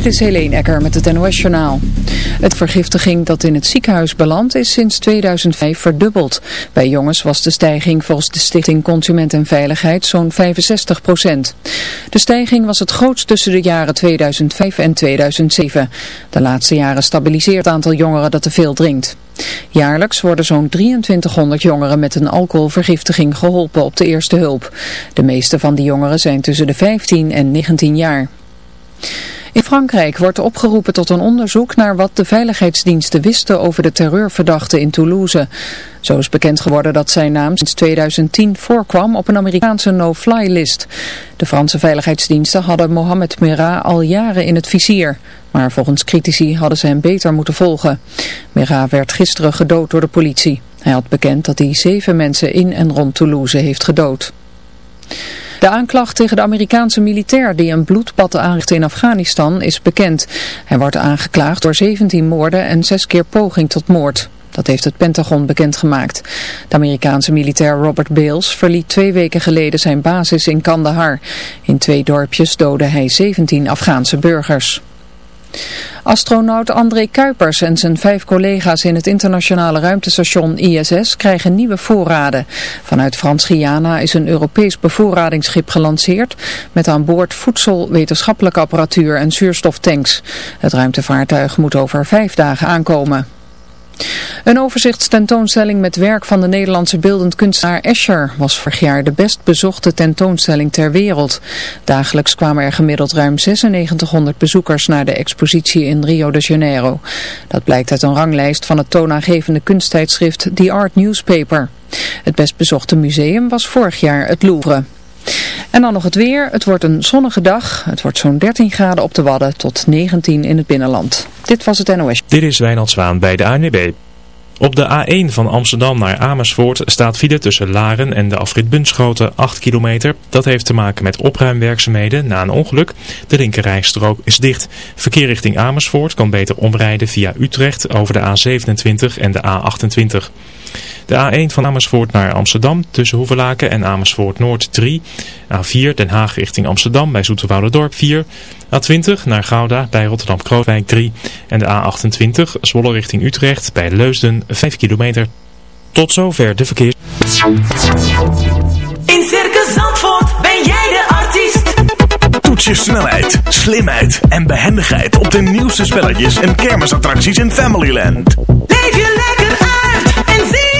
Dit is Helene Ecker met het NOS-journaal. Het vergiftiging dat in het ziekenhuis belandt is sinds 2005 verdubbeld. Bij jongens was de stijging volgens de Stichting Consument en Veiligheid zo'n 65 procent. De stijging was het grootst tussen de jaren 2005 en 2007. De laatste jaren stabiliseert het aantal jongeren dat te veel drinkt. Jaarlijks worden zo'n 2300 jongeren met een alcoholvergiftiging geholpen op de eerste hulp. De meeste van die jongeren zijn tussen de 15 en 19 jaar. In Frankrijk wordt opgeroepen tot een onderzoek naar wat de veiligheidsdiensten wisten over de terreurverdachte in Toulouse. Zo is bekend geworden dat zijn naam sinds 2010 voorkwam op een Amerikaanse no-fly-list. De Franse veiligheidsdiensten hadden Mohamed Merah al jaren in het vizier. Maar volgens critici hadden ze hem beter moeten volgen. Merah werd gisteren gedood door de politie. Hij had bekend dat hij zeven mensen in en rond Toulouse heeft gedood. De aanklacht tegen de Amerikaanse militair die een bloedbad aanrichtte in Afghanistan is bekend. Hij wordt aangeklaagd door 17 moorden en 6 keer poging tot moord. Dat heeft het Pentagon bekendgemaakt. De Amerikaanse militair Robert Bales verliet twee weken geleden zijn basis in Kandahar. In twee dorpjes doodde hij 17 Afghaanse burgers. Astronaut André Kuipers en zijn vijf collega's in het internationale ruimtestation ISS krijgen nieuwe voorraden. Vanuit Frans-Guyana is een Europees bevoorradingsschip gelanceerd met aan boord voedsel, wetenschappelijke apparatuur en zuurstoftanks. Het ruimtevaartuig moet over vijf dagen aankomen. Een overzichtstentoonstelling met werk van de Nederlandse beeldend kunstenaar Escher was vorig jaar de best bezochte tentoonstelling ter wereld. Dagelijks kwamen er gemiddeld ruim 9600 bezoekers naar de expositie in Rio de Janeiro. Dat blijkt uit een ranglijst van het toonaangevende kunsttijdschrift The Art Newspaper. Het best bezochte museum was vorig jaar het Louvre. En dan nog het weer. Het wordt een zonnige dag. Het wordt zo'n 13 graden op de Wadden tot 19 in het binnenland. Dit was het NOS. Dit is Wijnald Zwaan bij de ANWB. Op de A1 van Amsterdam naar Amersfoort staat file tussen Laren en de afrit Bunschoten 8 kilometer. Dat heeft te maken met opruimwerkzaamheden na een ongeluk. De linkerrijstrook is dicht. Verkeer richting Amersfoort kan beter omrijden via Utrecht over de A27 en de A28. De A1 van Amersfoort naar Amsterdam tussen Hoevelaken en Amersfoort Noord 3. A4 Den Haag richting Amsterdam bij Dorp 4. A20 naar Gouda bij Rotterdam-Krooswijk 3. En de A28 Zwolle richting Utrecht bij Leusden 5 kilometer. Tot zover de verkeer. In Circus Zandvoort ben jij de artiest. Toets je snelheid, slimheid en behendigheid op de nieuwste spelletjes en kermisattracties in Familyland. Leef je lekker uit en zie.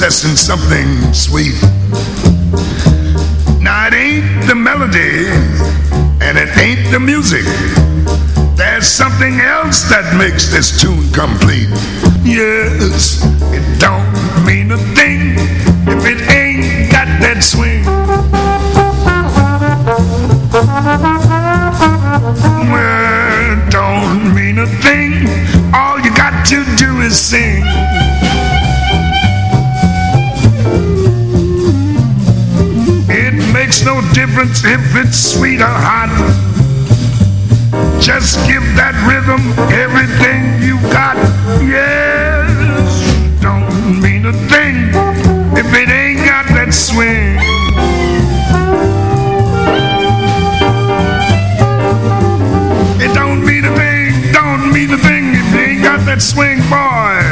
Possessing something sweet? Now it ain't the melody and it ain't the music. There's something else that makes this tune complete. Yes, it don't mean a thing if it ain't got that swing. Difference if it's sweet or hot. Just give that rhythm everything you got. Yes, don't mean a thing if it ain't got that swing. It don't mean a thing, don't mean a thing if it ain't got that swing, boy.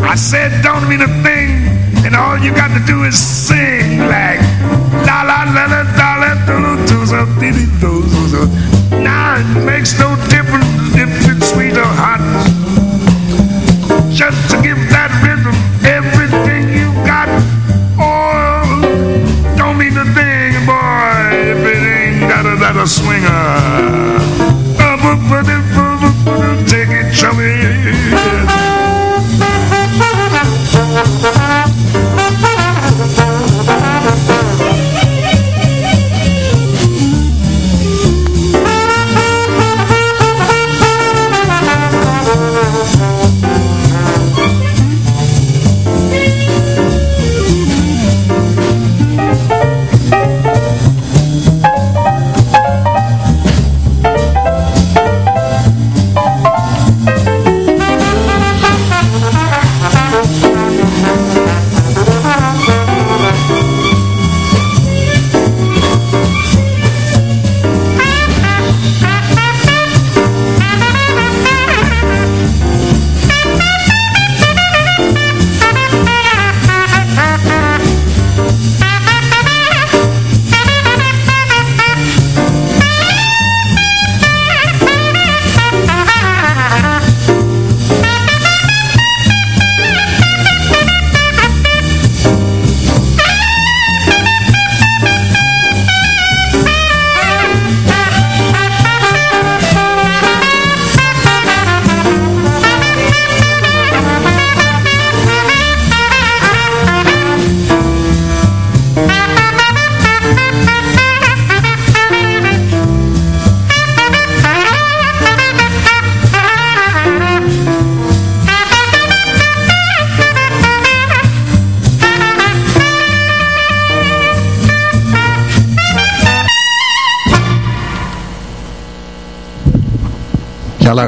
I said don't mean a thing, and all you got to do is sing like la la la la la la do do do. Now it makes no difference if it's sweet or hot. Just to give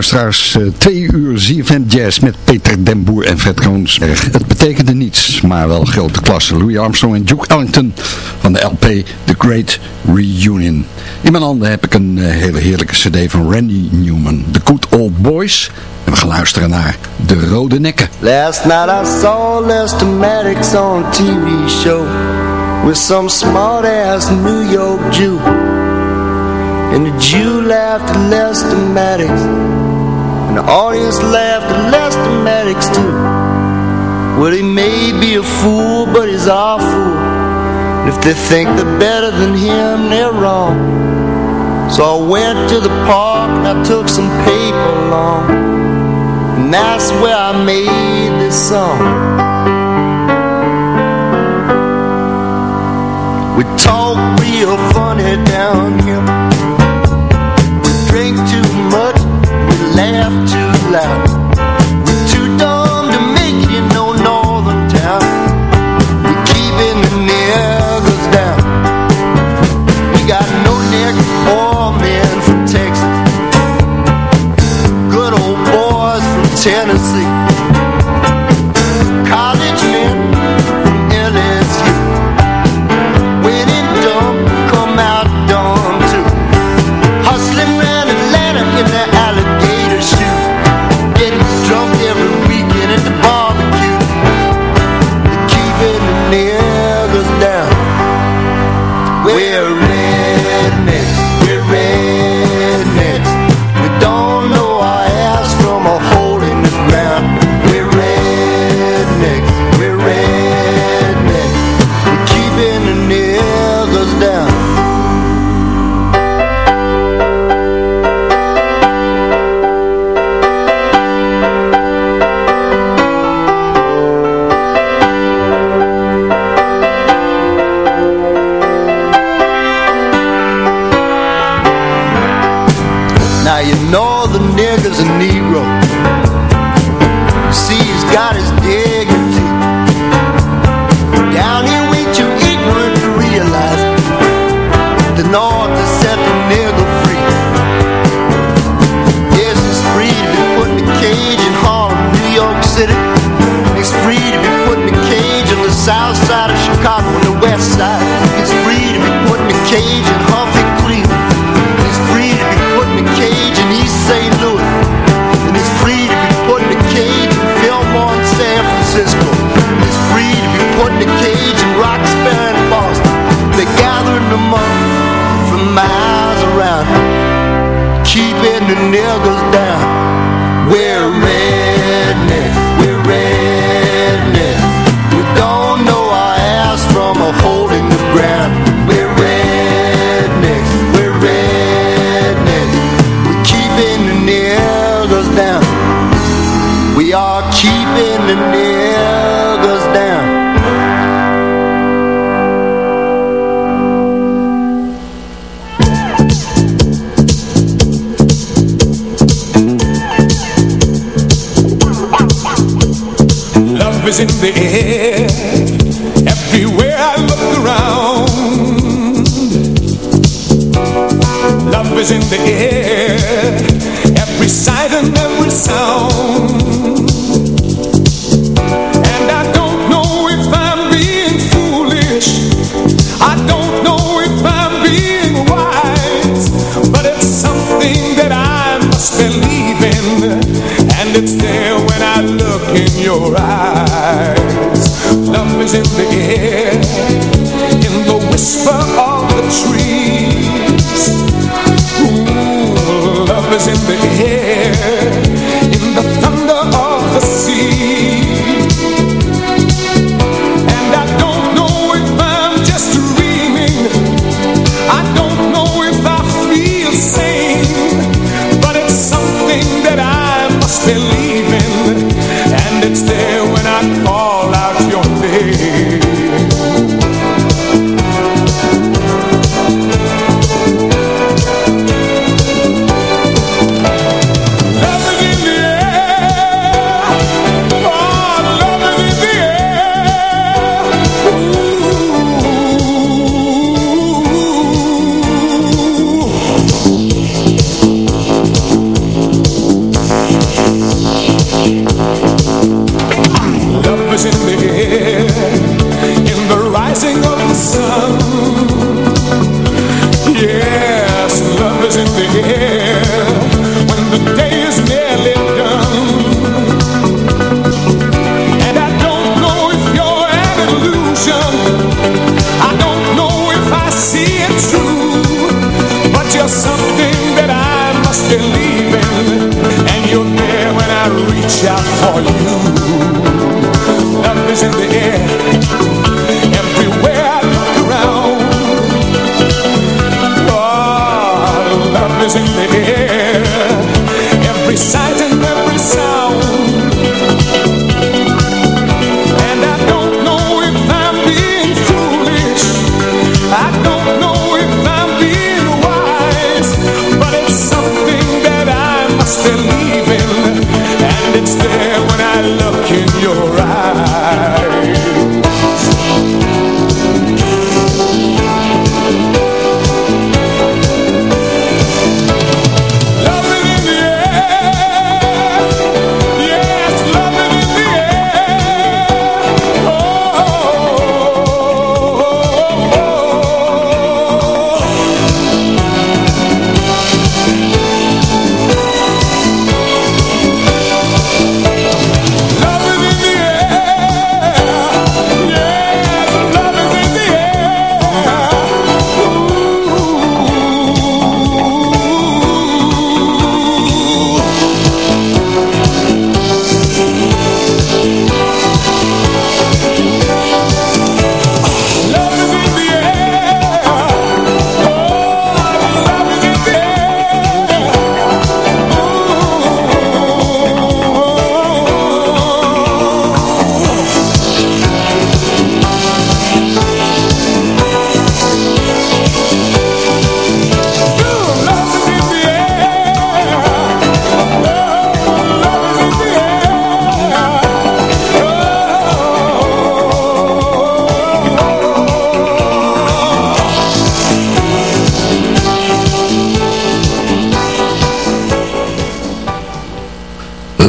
luisteraars, eh, twee uur ZFM Jazz met Peter Den Boer en Fred Kroonsberg. Het betekende niets, maar wel grote klasse. Louis Armstrong en Duke Ellington van de LP The Great Reunion. In mijn handen heb ik een eh, hele heerlijke cd van Randy Newman, The Good Old Boys. En we gaan luisteren naar De Rode Nekken. Last night I saw Lester Maddox on TV show with some smart ass New York Jew. And the Jew laughed at Lester Maddox, and the audience laughed at Lester Maddox too. Well, he may be a fool, but he's our fool. And if they think they're better than him, they're wrong. So I went to the park and I took some paper along. And that's where I made this song We talk real funny down here We drink too laugh too loud in the air Love is in the air.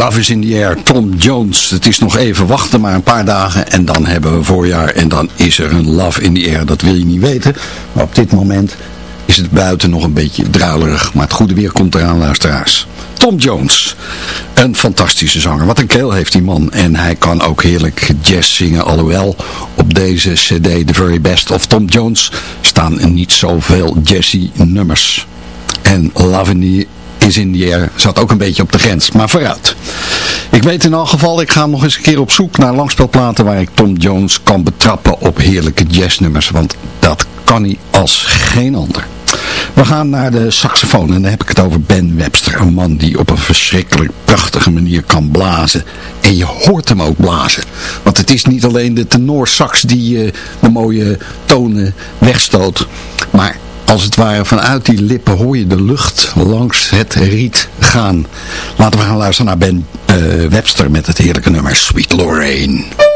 Love is in the air, Tom Jones. Het is nog even wachten, maar een paar dagen en dan hebben we voorjaar. En dan is er een Love in the air, dat wil je niet weten. Maar op dit moment is het buiten nog een beetje druilerig. Maar het goede weer komt eraan, luisteraars. Tom Jones, een fantastische zanger. Wat een keel heeft die man. En hij kan ook heerlijk jazz zingen. Alhoewel op deze cd, The Very Best of Tom Jones, staan niet zoveel jazzy nummers. En Love in the is in the air zat ook een beetje op de grens. Maar vooruit. Ik weet in elk geval, ik ga nog eens een keer op zoek naar langspelplaten waar ik Tom Jones kan betrappen op heerlijke jazznummers. Want dat kan hij als geen ander. We gaan naar de saxofoon en dan heb ik het over Ben Webster. Een man die op een verschrikkelijk prachtige manier kan blazen. En je hoort hem ook blazen. Want het is niet alleen de tenorsax die uh, de mooie tonen wegstoot. Maar als het ware vanuit die lippen hoor je de lucht langs het riet gaan. Laten we gaan luisteren naar Ben uh, Webster met het heerlijke nummer Sweet Lorraine.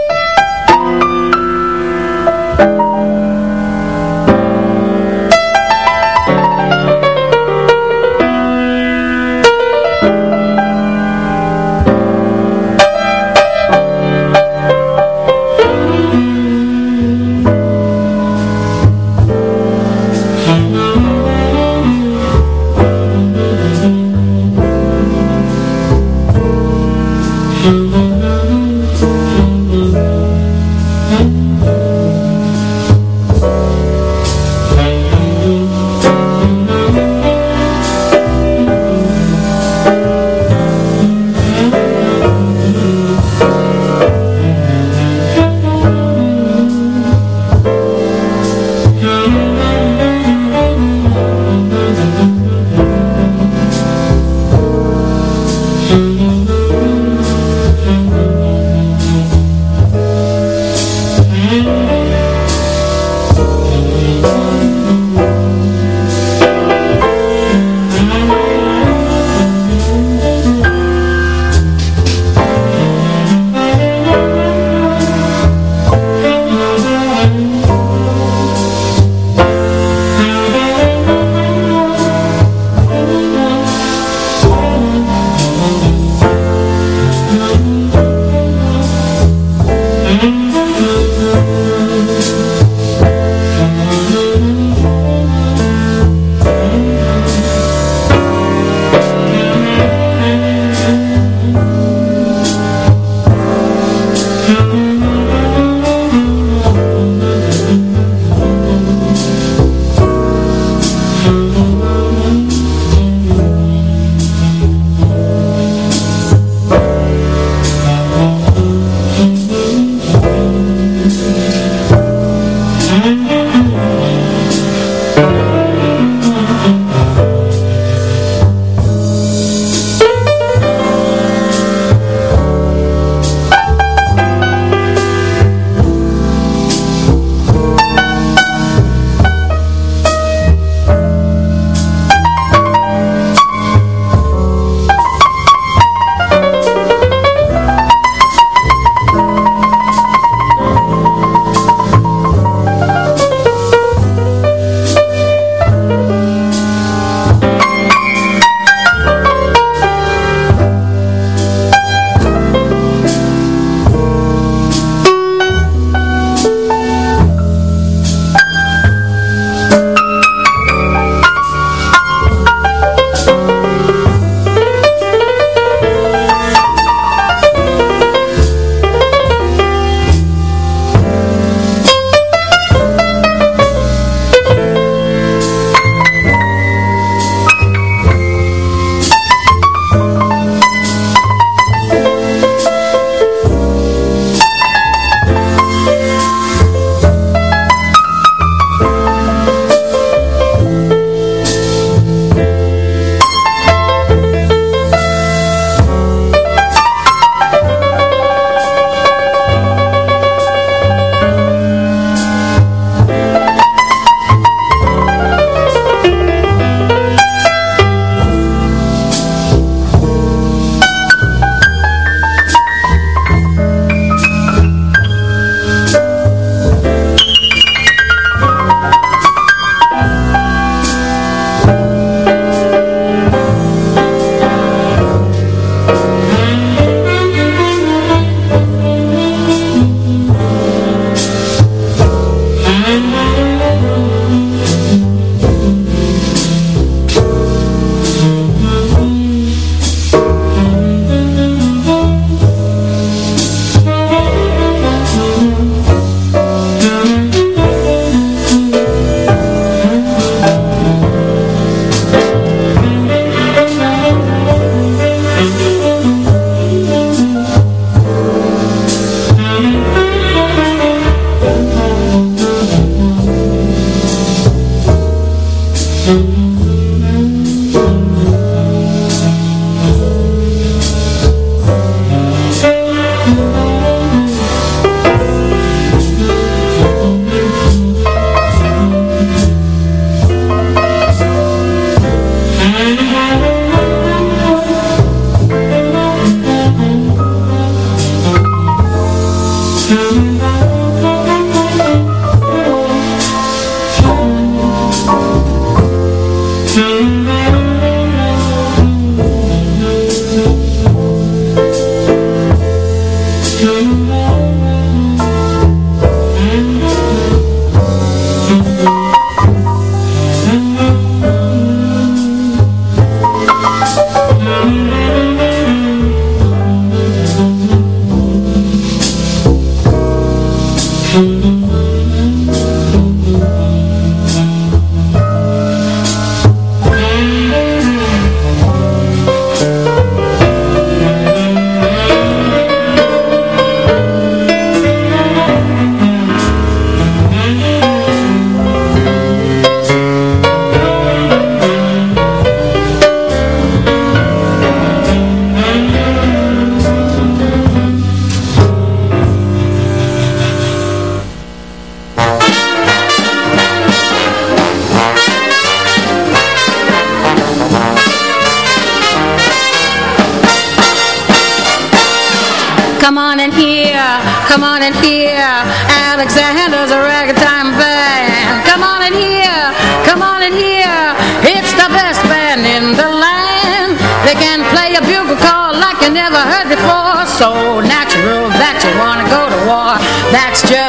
You never heard before. So natural that you wanna go to war. That's just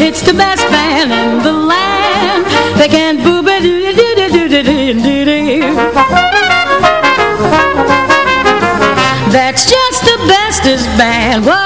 it's the best band in the land. They can boo ba doo doo doo doo doo doo doo doo. That's just the bestest band. What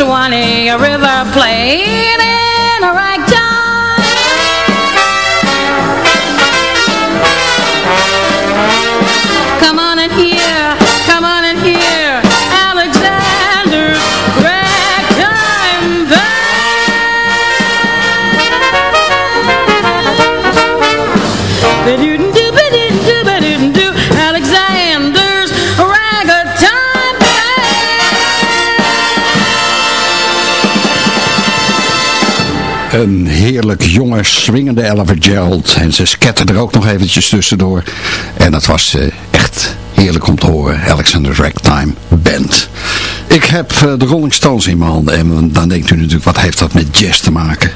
Sewanee. Heerlijk jonge, swingende Ella Gerald. En ze sketten er ook nog eventjes tussendoor. En dat was eh, echt heerlijk om te horen. Alexander Ragtime Band. Ik heb eh, de Rolling Stones in mijn handen. En dan denkt u natuurlijk, wat heeft dat met jazz te maken?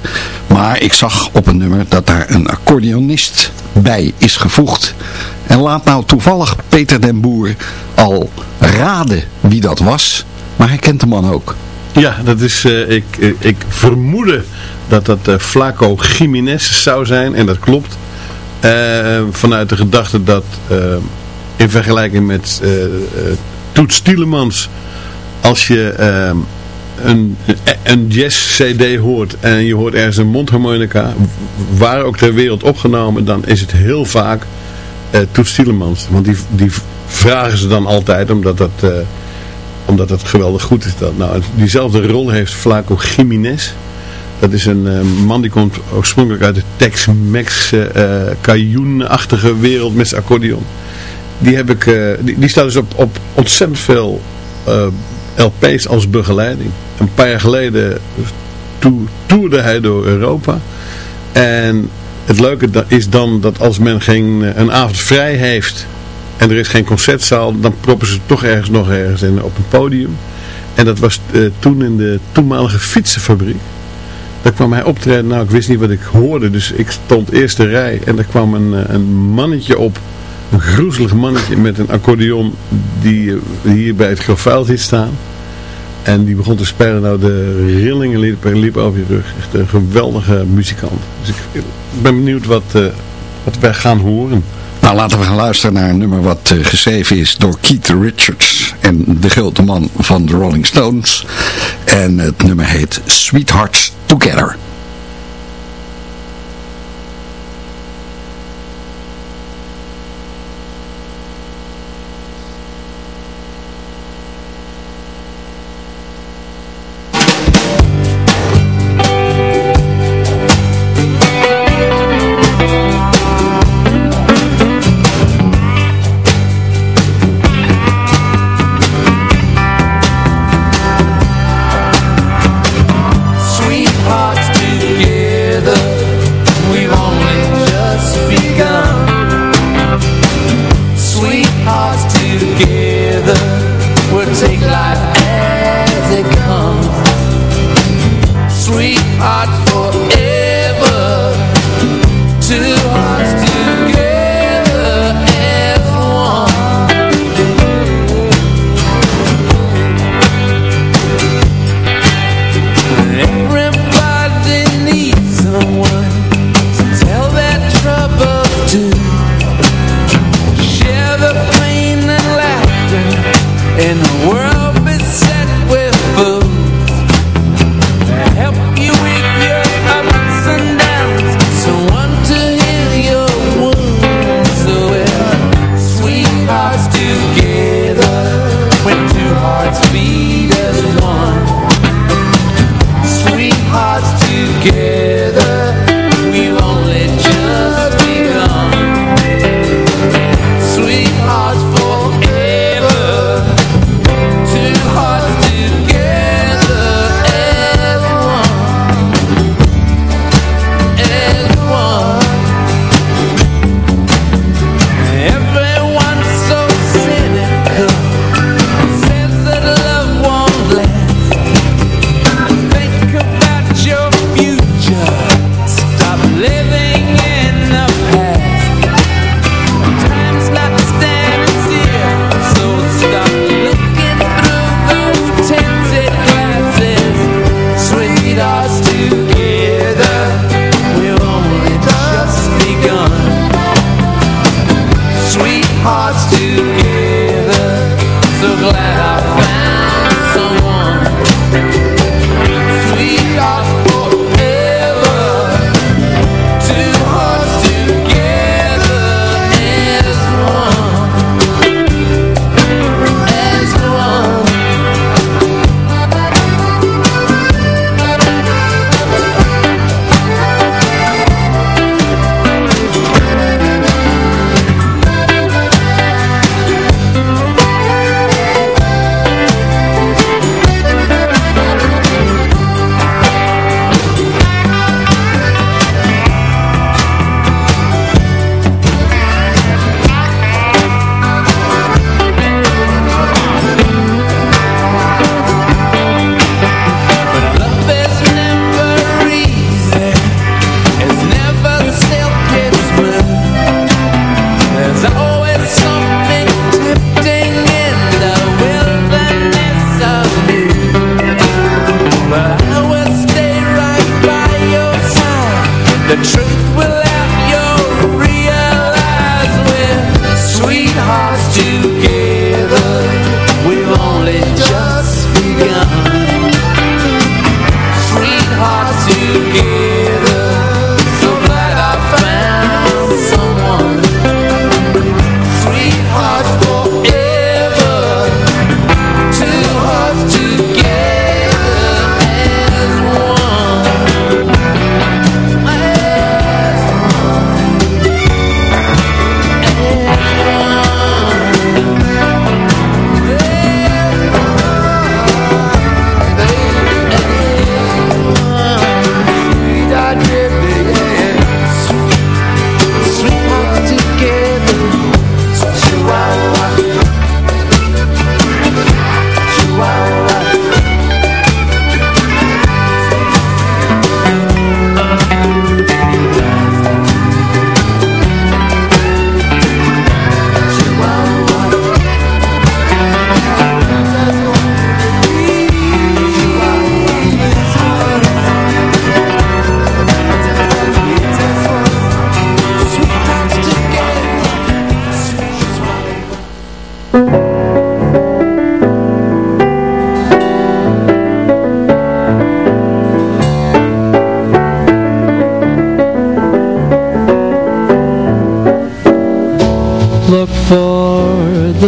Maar ik zag op een nummer dat daar een accordeonist bij is gevoegd. En laat nou toevallig Peter den Boer al raden wie dat was. Maar hij kent de man ook. Ja, dat is, eh, ik, eh, ik vermoedde dat dat eh, Flaco Jiménez zou zijn. En dat klopt. Vanuit de gedachte dat in vergelijking met Toets Tielemans, als je een, een jazz cd hoort en je hoort ergens een mondharmonica, waar ook ter wereld opgenomen, dan is het heel vaak Toets Tielemans. Want die, die vragen ze dan altijd, omdat dat... eh, omdat het geweldig goed is. Dat. Nou, diezelfde rol heeft Flaco Jiménez. Dat is een eh, man die komt oorspronkelijk uit de Tex-Mex uh, achtige wereld met zijn accordeon. Die, heb ik, eh, die, staat dus op, op ontzettend veel eh, LP's als begeleiding. Een paar jaar geleden to- toerde hij door Europa. En het leuke is dan dat als men geen, eh, een avond vrij heeft en er is geen concertzaal, dan proppen ze toch ergens nog ergens in, op een podium. En dat was eh, toen in de toenmalige fietsenfabriek. Daar kwam hij optreden, nou ik wist niet wat ik hoorde, dus ik stond eerste rij en er kwam een, eh, een mannetje op, een groezelig mannetje met een accordeon die eh, hier bij het Grofuil zit staan. En die begon te spelen, nou de rillingen liepen liep over je rug. Echt een geweldige muzikant. Dus ik, ben benieuwd wat, wat wij gaan horen. Nou, laten we gaan luisteren naar een nummer wat uh, geschreven is door Keith Richards en de grote man van de Rolling Stones. En het nummer heet Sweethearts Together.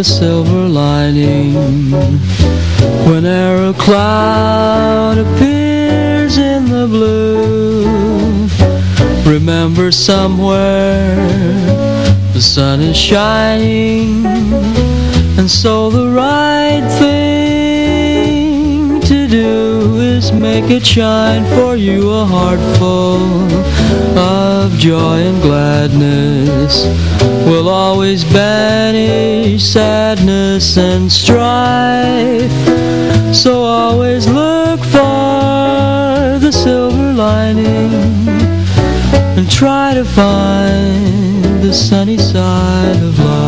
Silver lining. Whenever a cloud appears in the blue Remember somewhere the sun is shining And so the right thing make it shine for you a heart full of joy and gladness will always banish sadness and strife. So always look for the silver lining and try to find the sunny side of life.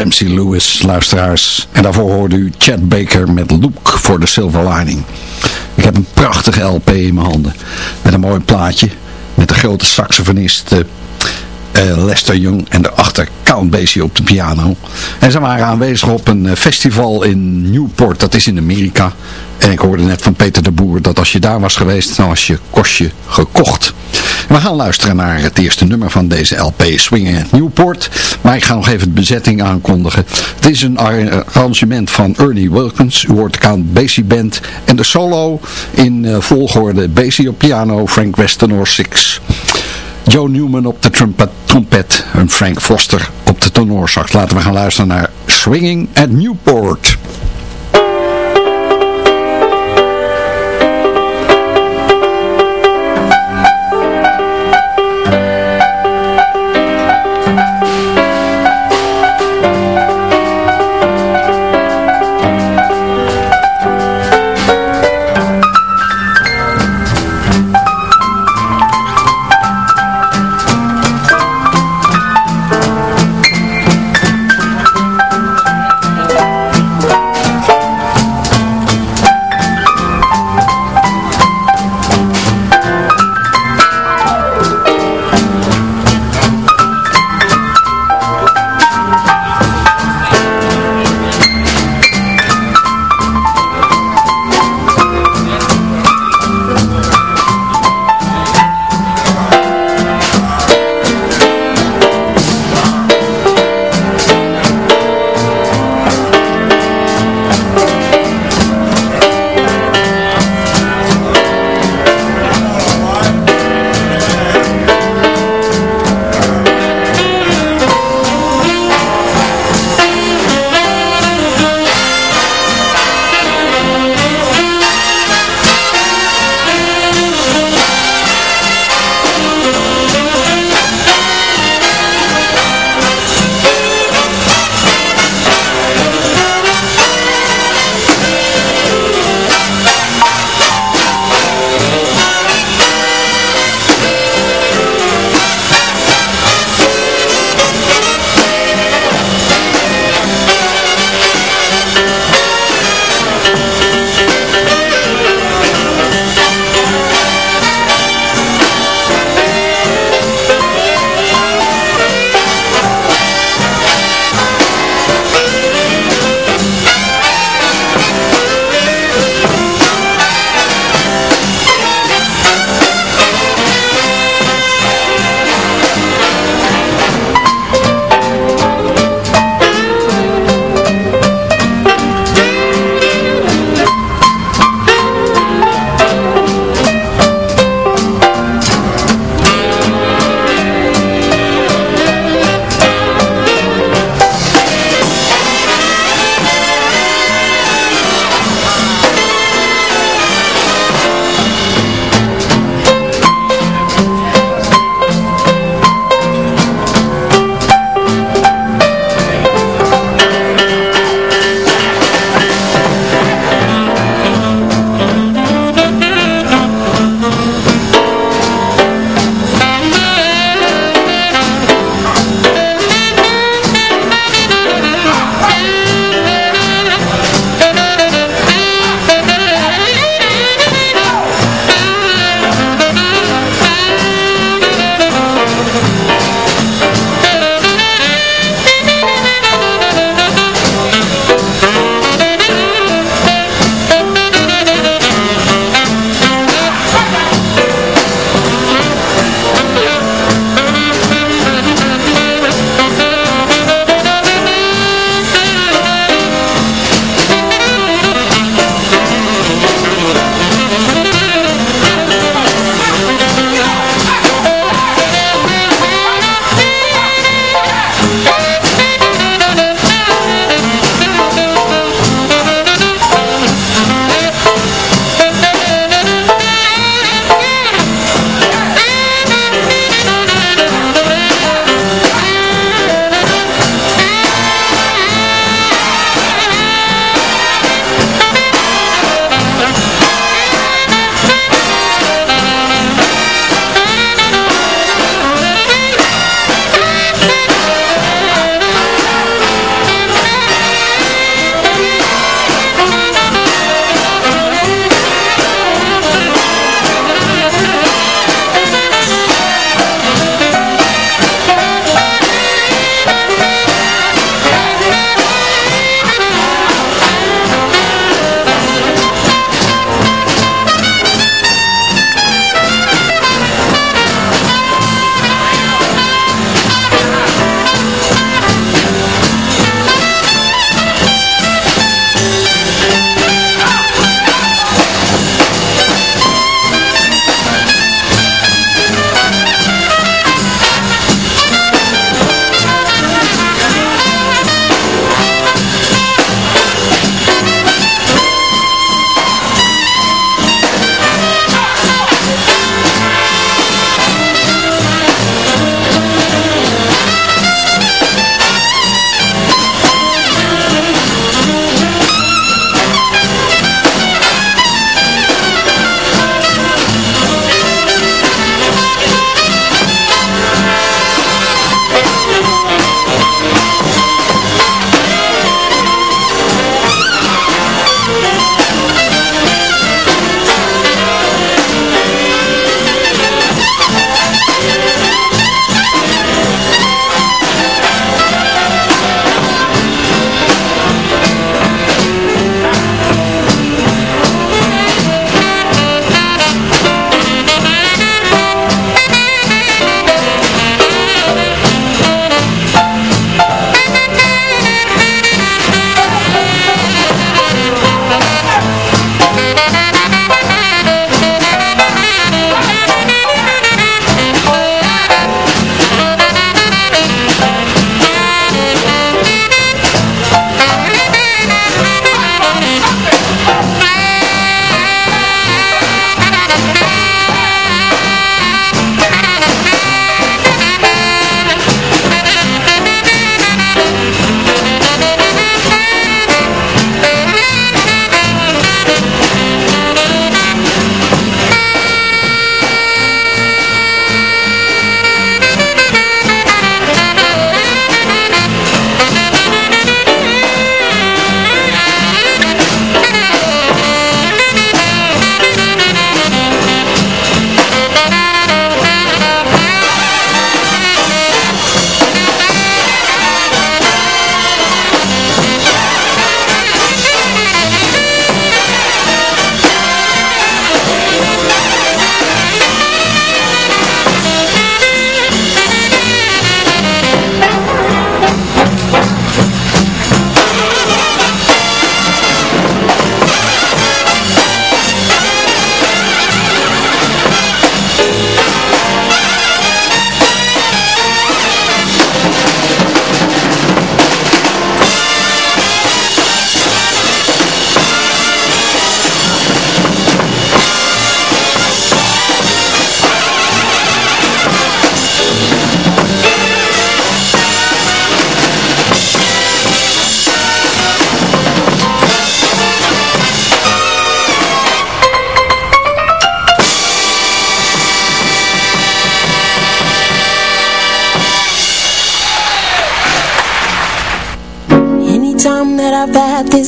Ramsey Lewis, luisteraars. En daarvoor hoorde u Chad Baker met Look for the Silver Lining. Ik heb een prachtige LP in mijn handen. Met een mooi plaatje. Met de grote saxofonist uh, Lester Young en daarachter Count Basie op de piano. En ze waren aanwezig op een eh, festival in Newport, dat is in Amerika. En ik hoorde net van Peter de Boer dat als je daar was geweest, dan was je kostje gekocht. We gaan luisteren naar het eerste nummer van deze LP, Swinging at Newport. Maar ik ga nog even de bezetting aankondigen. Het is een arrangement van Ernie Wilkins. U hoort Count Basie Band. En de solo in uh, volgorde Basie op piano, Frank Westenor 6. Joe Newman op de trompet en Frank Foster op de tenorsax. Laten we gaan luisteren naar Swinging at Newport.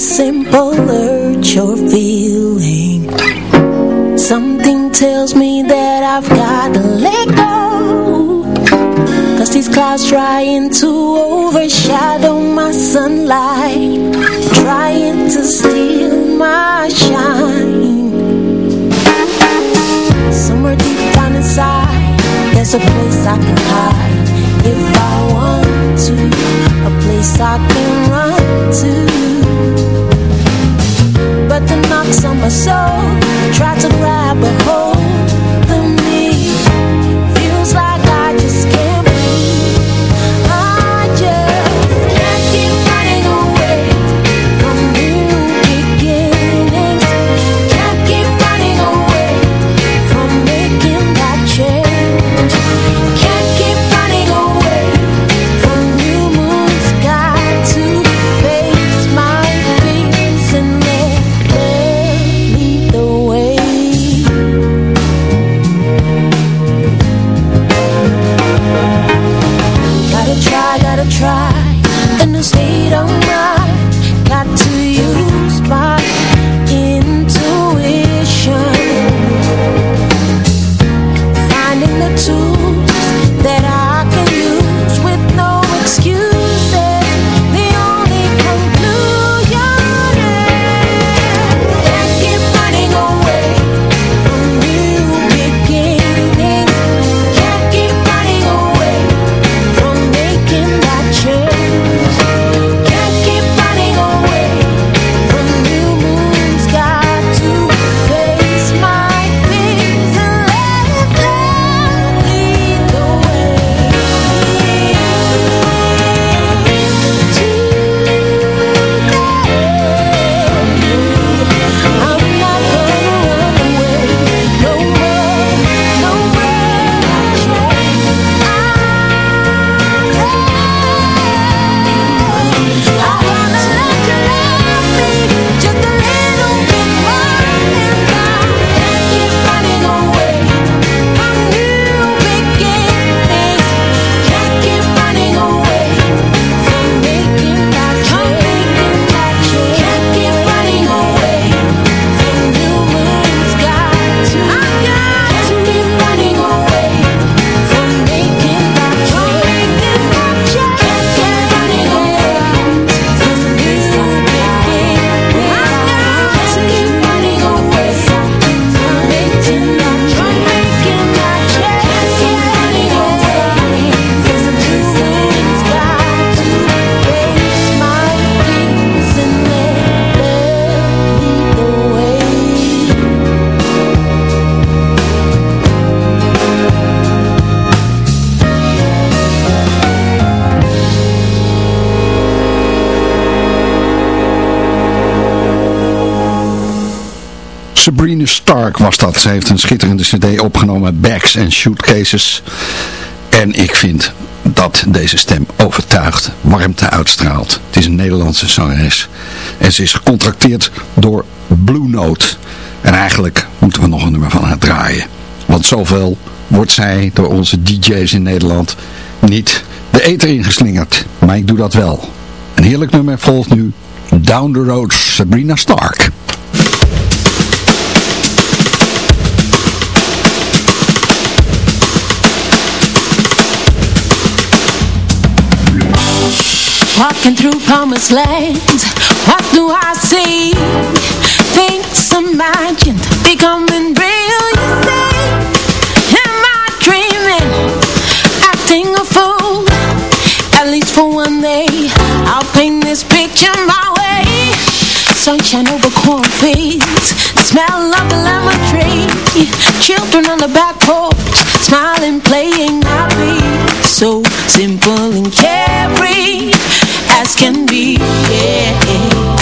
Simple urge or feeling. Something tells me that I've got to let go. Cause these clouds trying to overshadow my sunlight Trying to steal my shine. Somewhere deep down inside There's a place I can hide. If I want to A place I can run to on my soul. Try to grab a hold Sabrina Stark was dat. Ze heeft een schitterende cd opgenomen, Bags and Shootcases. En ik vind dat deze stem overtuigt, warmte uitstraalt. Het is een Nederlandse zangeres. En ze is gecontracteerd door Blue Note. En eigenlijk moeten we nog een nummer van haar draaien. Want zoveel wordt zij door onze DJ's in Nederland niet de eter ingeslingerd. Maar ik doe dat wel. Een heerlijk nummer volgt nu Down the Road Sabrina Stark. Walking through promised lands, what do I see? Things imagined becoming real, you say? Am I dreaming, acting a fool? At least for one day, I'll paint this picture my way. Sunshine over cornfields, smell of the lemon tree, children on the back porch, smiling, playing happy. So simple and carefree as can be. Yeah.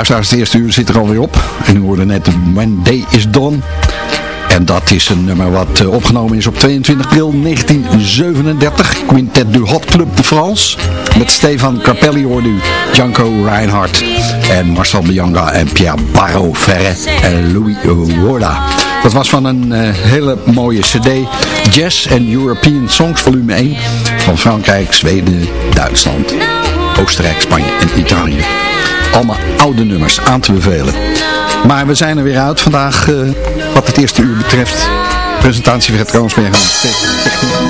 Luisteraars, het eerste uur zit er alweer op. En u hoorde net When Day Is Done. En dat is een nummer wat eh, opgenomen is op 22 april 1937. Quintet du Hot Club de France. Met Stefan Carpelli hoorde u Janko Reinhardt en Marcel Bianca en Pierre Barro Ferre en Louis Worda. Dat was van een eh, hele mooie cd. Jazz and European Songs volume 1 van Frankrijk, Zweden, Duitsland, Oostenrijk, Spanje en Italië. Allemaal oude nummers aan te bevelen. Maar we zijn er weer uit vandaag eh, wat het eerste uur betreft. Presentatie van het Kroonsberg. Zover